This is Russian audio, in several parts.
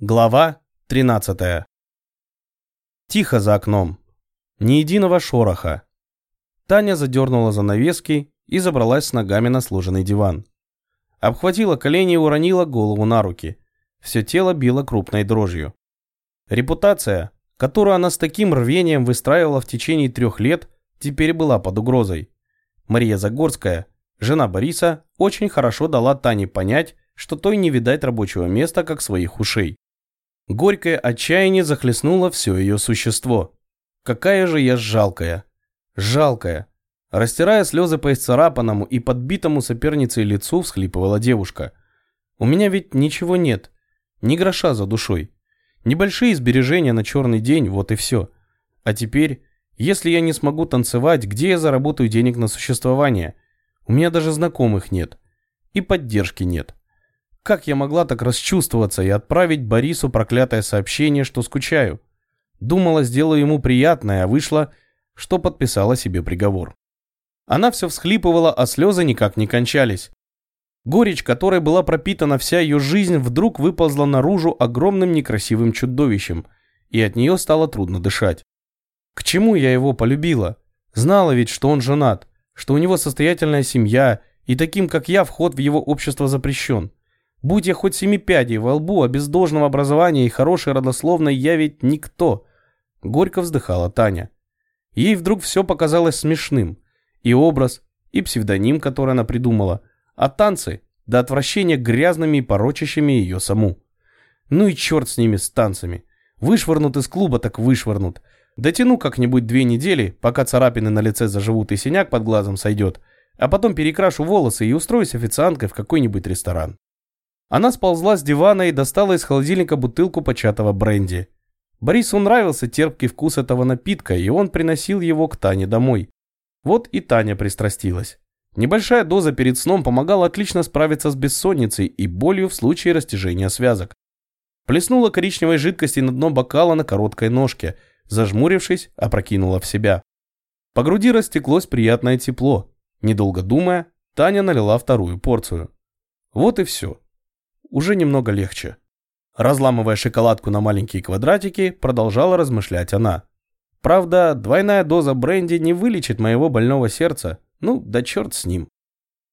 Глава 13. Тихо за окном. Ни единого шороха. Таня задернула занавески и забралась с ногами на сложенный диван. Обхватила колени и уронила голову на руки. Все тело било крупной дрожью. Репутация, которую она с таким рвением выстраивала в течение трех лет, теперь была под угрозой. Мария Загорская, жена Бориса, очень хорошо дала Тане понять, что той не видать рабочего места, как своих ушей. Горькое отчаяние захлестнуло все ее существо. Какая же я жалкая. Жалкая. Растирая слезы по исцарапанному и подбитому соперницей лицу, всхлипывала девушка. У меня ведь ничего нет. Ни гроша за душой. Небольшие сбережения на черный день, вот и все. А теперь, если я не смогу танцевать, где я заработаю денег на существование? У меня даже знакомых нет. И поддержки нет. Как я могла так расчувствоваться и отправить Борису проклятое сообщение, что скучаю? Думала, сделаю ему приятное, а вышло, что подписала себе приговор. Она все всхлипывала, а слезы никак не кончались. Горечь, которой была пропитана вся ее жизнь, вдруг выползла наружу огромным некрасивым чудовищем, и от нее стало трудно дышать. К чему я его полюбила? Знала ведь, что он женат, что у него состоятельная семья, и таким, как я, вход в его общество запрещен. Будь я хоть семи пядей во лбу, а без должного образования и хорошей родословной я ведь никто. Горько вздыхала Таня. Ей вдруг все показалось смешным. И образ, и псевдоним, который она придумала, а танцы до отвращения грязными и порочащими ее саму. Ну и черт с ними, с танцами. Вышвырнут из клуба, так вышвырнут. Дотяну как-нибудь две недели, пока царапины на лице заживут и синяк под глазом сойдет, а потом перекрашу волосы и устроюсь официанткой в какой-нибудь ресторан. Она сползла с дивана и достала из холодильника бутылку початого бренди. Борису нравился терпкий вкус этого напитка, и он приносил его к Тане домой. Вот и Таня пристрастилась. Небольшая доза перед сном помогала отлично справиться с бессонницей и болью в случае растяжения связок. Плеснула коричневой жидкости на дно бокала на короткой ножке, зажмурившись, опрокинула в себя. По груди растеклось приятное тепло. Недолго думая, Таня налила вторую порцию. Вот и все уже немного легче. Разламывая шоколадку на маленькие квадратики, продолжала размышлять она. Правда, двойная доза бренди не вылечит моего больного сердца. Ну, да черт с ним.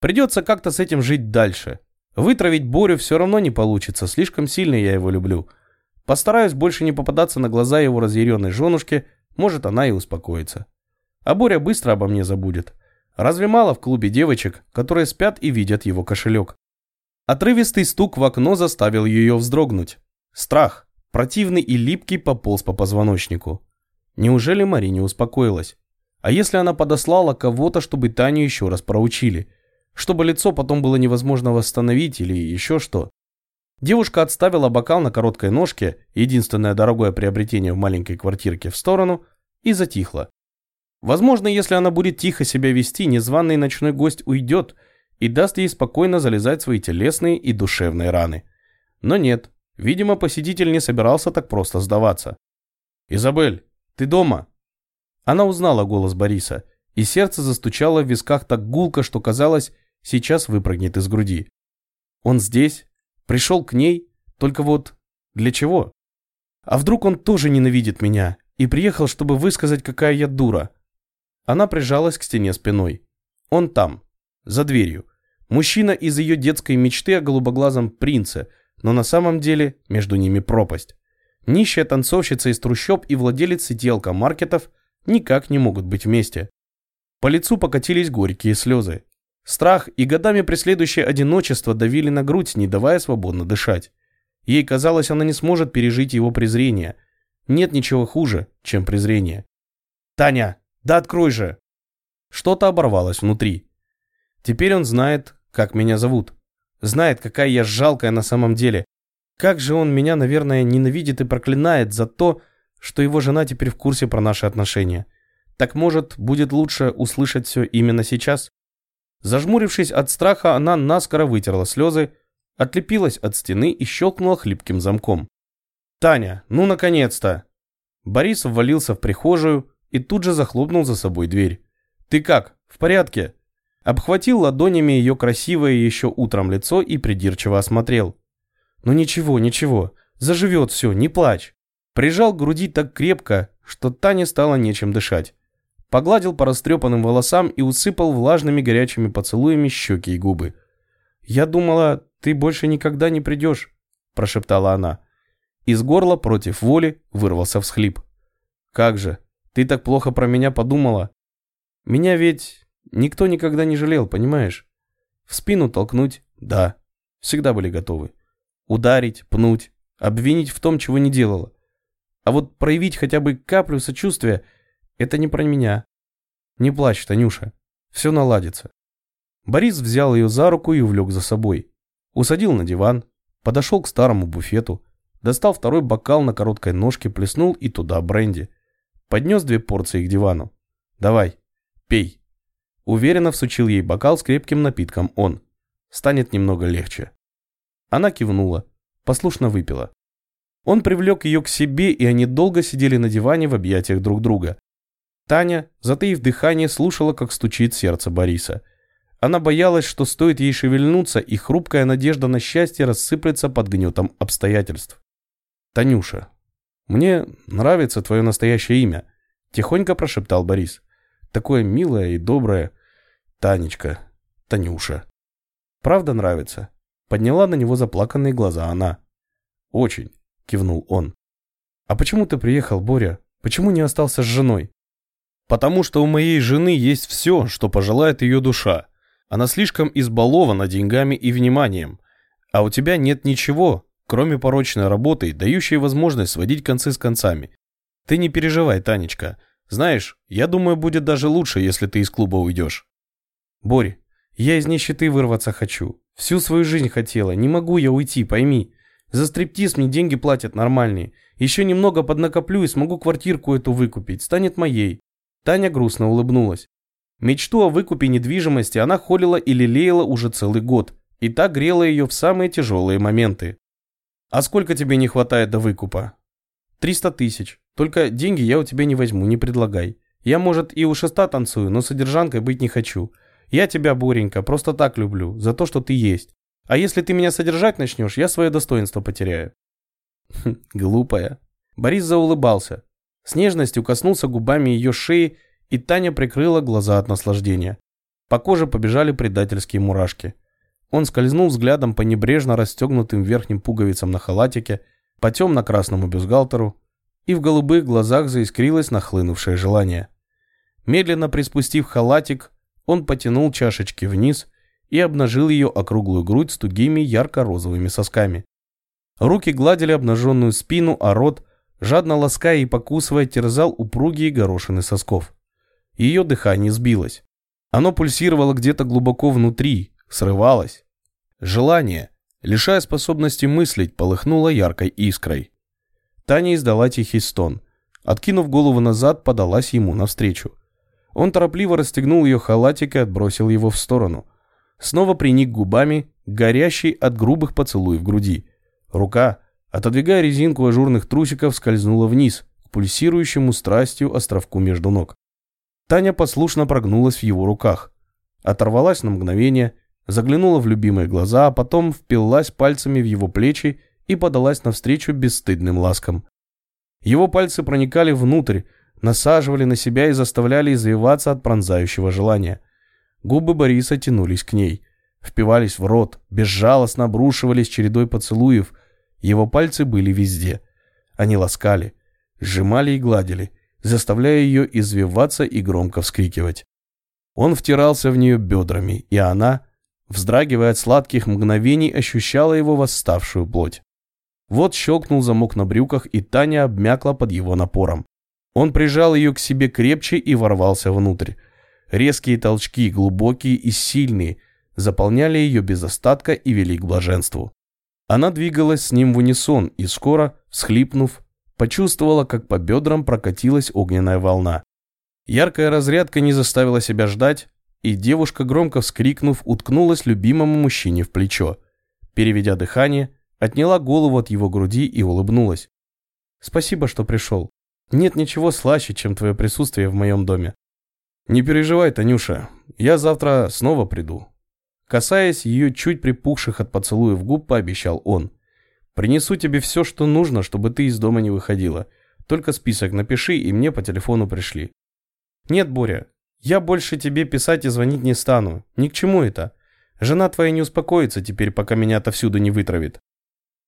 Придется как-то с этим жить дальше. Вытравить Борю все равно не получится, слишком сильно я его люблю. Постараюсь больше не попадаться на глаза его разъяренной женушке, может она и успокоится. А Боря быстро обо мне забудет. Разве мало в клубе девочек, которые спят и видят его кошелек? Отрывистый стук в окно заставил ее вздрогнуть. Страх, противный и липкий, пополз по позвоночнику. Неужели Мари не успокоилась? А если она подослала кого-то, чтобы Таню еще раз проучили? Чтобы лицо потом было невозможно восстановить или еще что? Девушка отставила бокал на короткой ножке, единственное дорогое приобретение в маленькой квартирке, в сторону и затихла. Возможно, если она будет тихо себя вести, незваный ночной гость уйдет – и даст ей спокойно залезать свои телесные и душевные раны. Но нет, видимо, посетитель не собирался так просто сдаваться. «Изабель, ты дома?» Она узнала голос Бориса, и сердце застучало в висках так гулко, что казалось, сейчас выпрыгнет из груди. Он здесь, пришел к ней, только вот для чего? А вдруг он тоже ненавидит меня и приехал, чтобы высказать, какая я дура? Она прижалась к стене спиной. Он там, за дверью. Мужчина из ее детской мечты о голубоглазом принце, но на самом деле между ними пропасть. Нищая танцовщица из трущоб и владелец сети алкомаркетов никак не могут быть вместе. По лицу покатились горькие слезы. Страх и годами преследующее одиночество давили на грудь, не давая свободно дышать. Ей казалось, она не сможет пережить его презрение. Нет ничего хуже, чем презрение. «Таня, да открой же!» Что-то оборвалось внутри. Теперь он знает, как меня зовут. Знает, какая я жалкая на самом деле. Как же он меня, наверное, ненавидит и проклинает за то, что его жена теперь в курсе про наши отношения. Так может, будет лучше услышать все именно сейчас? Зажмурившись от страха, она наскоро вытерла слезы, отлепилась от стены и щелкнула хлипким замком. «Таня, ну наконец-то!» Борис ввалился в прихожую и тут же захлопнул за собой дверь. «Ты как, в порядке?» Обхватил ладонями ее красивое еще утром лицо и придирчиво осмотрел. «Ну ничего, ничего. Заживет все, не плачь. Прижал к груди так крепко, что Тане стало нечем дышать. Погладил по растрепанным волосам и усыпал влажными горячими поцелуями щеки и губы. «Я думала, ты больше никогда не придешь», – прошептала она. Из горла против воли вырвался всхлип. «Как же, ты так плохо про меня подумала. Меня ведь никто никогда не жалел, понимаешь? В спину толкнуть – да, всегда были готовы. Ударить, пнуть, обвинить в том, чего не делала. А вот проявить хотя бы каплю сочувствия – это не про меня. Не плачь, Танюша, все наладится. Борис взял ее за руку и увлек за собой. Усадил на диван, подошел к старому буфету, достал второй бокал на короткой ножке, плеснул и туда бренди. Поднес две порции к дивану. «Давай, пей». Уверенно всучил ей бокал с крепким напитком он. Станет немного легче. Она кивнула, послушно выпила. Он привлек ее к себе, и они долго сидели на диване в объятиях друг друга. Таня, затаив дыхание, слушала, как стучит сердце Бориса. Она боялась, что стоит ей шевельнуться, и хрупкая надежда на счастье рассыплется под гнетом обстоятельств. «Танюша, мне нравится твое настоящее имя», – тихонько прошептал Борис. «Такое милое и доброе. Танечка, Танюша». «Правда нравится?» – подняла на него заплаканные глаза она. «Очень кивнул он. «А почему ты приехал, Боря? Почему не остался с женой?» «Потому что у моей жены есть все, что пожелает ее душа. Она слишком избалована деньгами и вниманием. А у тебя нет ничего, кроме порочной работы, дающей возможность сводить концы с концами. Ты не переживай, Танечка. Знаешь, я думаю, будет даже лучше, если ты из клуба уйдешь». «Борь, я из нищеты вырваться хочу. Всю свою жизнь хотела. Не могу я уйти, пойми. За стриптиз мне деньги платят нормальные. Еще немного поднакоплю и смогу квартирку эту выкупить. Станет моей. Таня грустно улыбнулась. Мечту о выкупе недвижимости она холила и лелеяла уже целый год. И так грела ее в самые тяжелые моменты. «А сколько тебе не хватает до выкупа?» «Триста тысяч. Только деньги я у тебя не возьму, не предлагай. Я, может, и у шеста танцую, но содержанкой быть не хочу. Я тебя, Боренька, просто так люблю, за то, что ты есть. А если ты меня содержать начнешь, я свое достоинство потеряю. Хм, глупая. Борис заулыбался. С нежностью коснулся губами ее шеи, и Таня прикрыла глаза от наслаждения. По коже побежали предательские мурашки. Он скользнул взглядом по небрежно расстегнутым верхним пуговицам на халатике, по темно-красному бюстгальтеру, и в голубых глазах заискрилось нахлынувшее желание. Медленно приспустив халатик, он потянул чашечки вниз и обнажил ее округлую грудь с тугими ярко-розовыми сосками. Руки гладили обнаженную спину, а рот, жадно лаская и покусывая, терзал упругие горошины сосков. Ее дыхание сбилось. Оно пульсировало где-то глубоко внутри, срывалось. Желание, лишая способности мыслить, полыхнуло яркой искрой. Таня издала тихий стон. Откинув голову назад, подалась ему навстречу. Он торопливо расстегнул ее халатик и отбросил его в сторону – снова приник губами, горящий от грубых поцелуев груди. Рука, отодвигая резинку ажурных трусиков, скользнула вниз, к пульсирующему страстью островку между ног. Таня послушно прогнулась в его руках. Оторвалась на мгновение, заглянула в любимые глаза, а потом впилась пальцами в его плечи и подалась навстречу бесстыдным ласкам. Его пальцы проникали внутрь, насаживали на себя и заставляли извиваться от пронзающего желания. Губы Бориса тянулись к ней, впивались в рот, безжалостно обрушивались чередой поцелуев. Его пальцы были везде. Они ласкали, сжимали и гладили, заставляя ее извиваться и громко вскрикивать. Он втирался в нее бедрами, и она, вздрагивая от сладких мгновений, ощущала его восставшую плоть. Вот щелкнул замок на брюках, и Таня обмякла под его напором. Он прижал ее к себе крепче и ворвался внутрь. Резкие толчки, глубокие и сильные, заполняли ее без остатка и вели к блаженству. Она двигалась с ним в унисон и скоро, всхлипнув, почувствовала, как по бедрам прокатилась огненная волна. Яркая разрядка не заставила себя ждать, и девушка, громко вскрикнув, уткнулась любимому мужчине в плечо. Переведя дыхание, отняла голову от его груди и улыбнулась. «Спасибо, что пришел. Нет ничего слаще, чем твое присутствие в моем доме. «Не переживай, Танюша, я завтра снова приду». Касаясь ее чуть припухших от поцелуев губ, пообещал он. Принесу тебе все, что нужно, чтобы ты из дома не выходила. Только список напиши и мне по телефону пришли. Нет, Боря, я больше тебе писать и звонить не стану. Ни к чему это. Жена твоя не успокоится теперь, пока меня отовсюду не вытравит.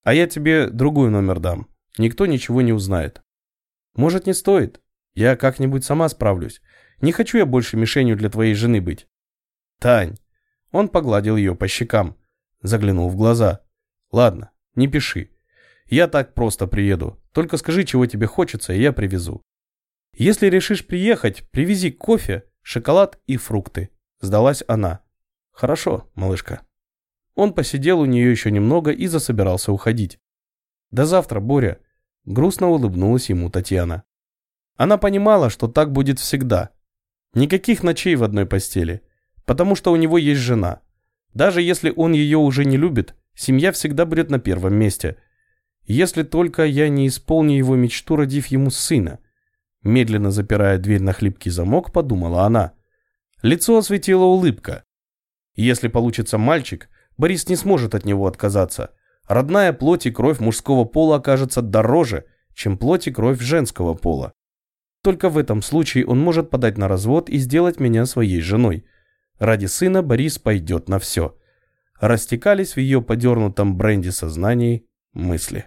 А я тебе другой номер дам. Никто ничего не узнает. Может, не стоит? Я как-нибудь сама справлюсь. Не хочу я больше мишенью для твоей жены быть. Тань. Он погладил ее по щекам. Заглянул в глаза. Ладно, не пиши. Я так просто приеду. Только скажи, чего тебе хочется, и я привезу. Если решишь приехать, привези кофе, шоколад и фрукты. Сдалась она. Хорошо, малышка. Он посидел у нее еще немного и засобирался уходить. До завтра, Боря. Грустно улыбнулась ему Татьяна. Она понимала, что так будет всегда. Никаких ночей в одной постели. Потому что у него есть жена. Даже если он ее уже не любит, семья всегда будет на первом месте. Если только я не исполню его мечту, родив ему сына. Медленно запирая дверь на хлипкий замок, подумала она. Лицо осветила улыбка. Если получится мальчик, Борис не сможет от него отказаться. Родная плоть и кровь мужского пола окажется дороже, чем плоть и кровь женского пола. Только в этом случае он может подать на развод и сделать меня своей женой. Ради сына Борис пойдет на все. Растекались в ее подернутом бренде сознании мысли.